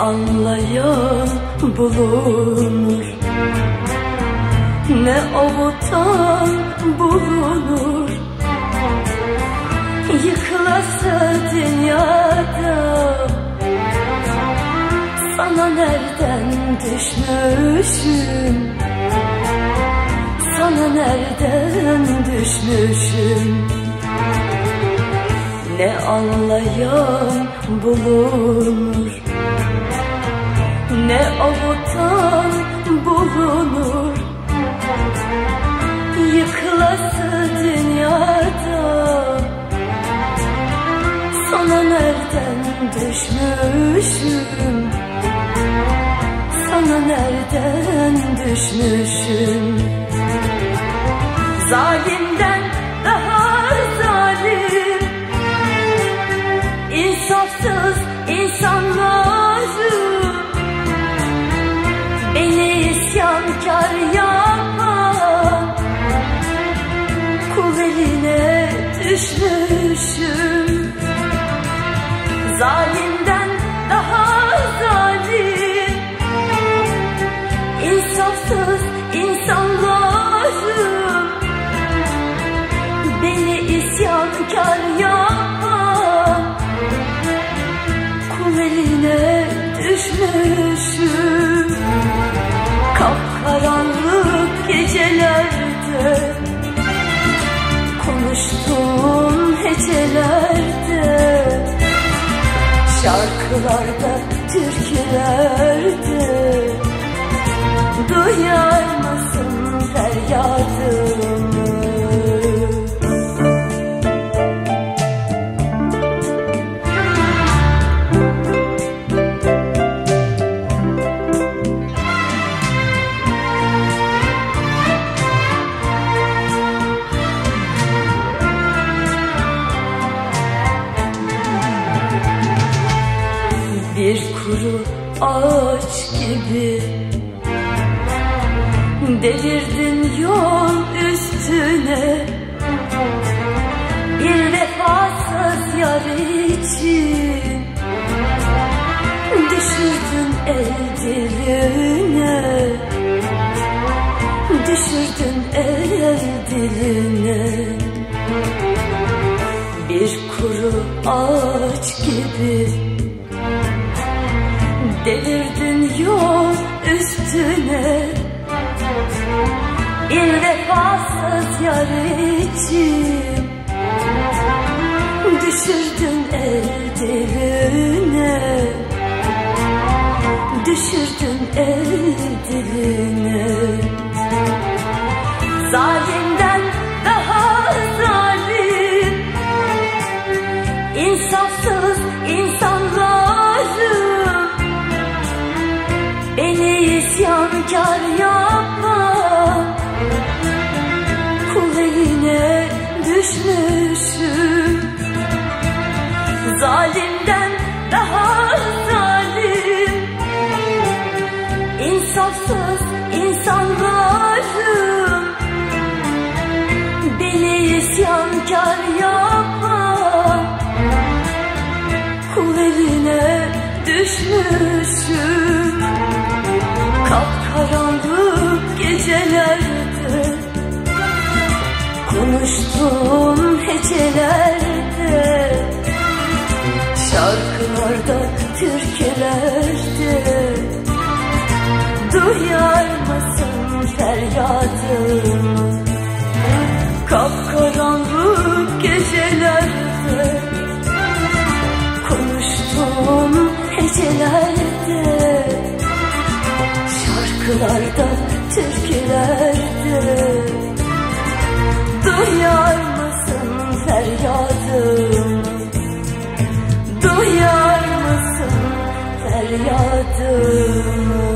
anlayan bulunur. Ne avutan bulunur. Yıkılası dünyada Sana nereden düşmüşüm? Sana nereden düşmüşüm? Ne anlayan bulunur Ne avutan bulunur. Yıkılası dünyada. Sana nereden düşmüşüm? Sana nereden düşmüşüm? Zalimden düşmüşüm. Zalimden Hecelerde Şarkılarda, türkülerde. Duyar mısın kuru ağaç gibi. Delirdin yol üstüne. Bir vefasız yar için Düşürdün el diline Düşürdün el diline Bir kuru ağaç gibi üstüne Bir vefasız yar için Düşürdün el diline Düşürdün el diline Konuştuğum hecelerde Şarkılarda, türkülerde Duyar mısın feryadımı? Kapkaranlık gecelerde Konuştuğum hecelerde Şarkılarda, türkülerde Duyar mısın feryadımı Duyar mısın feryadımı